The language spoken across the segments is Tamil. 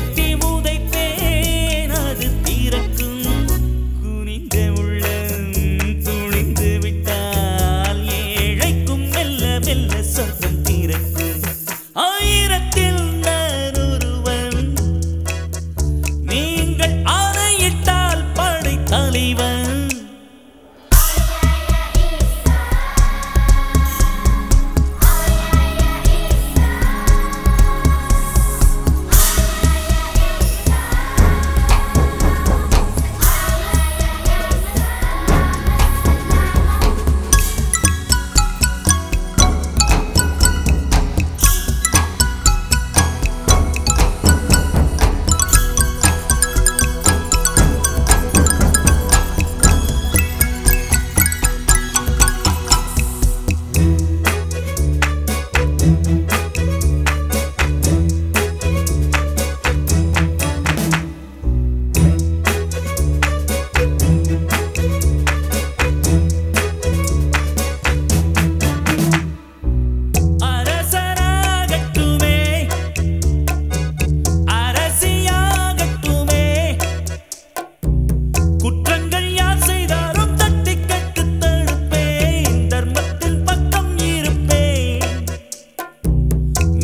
que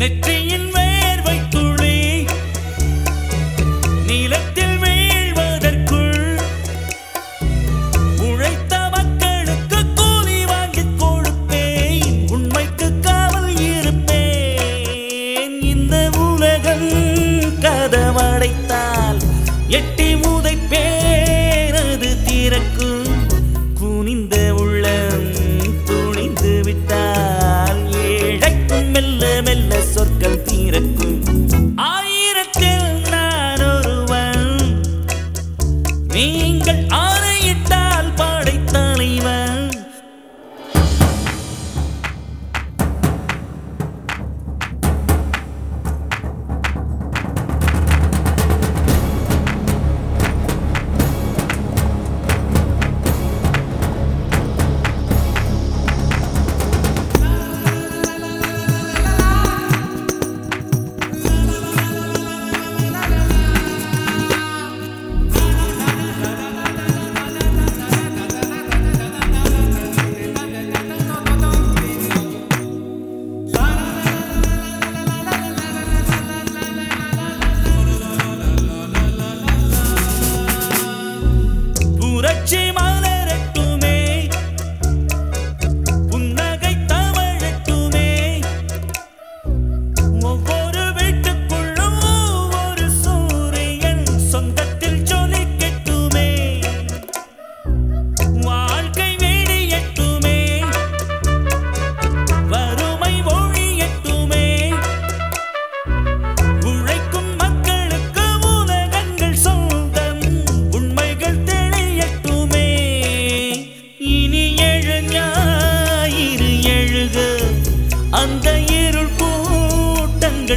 நெற்றியின்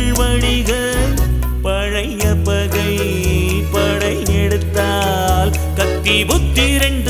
கூட்டங்கள் பழைய பகை படை எடுத்தால் கத்தி புத்திரன்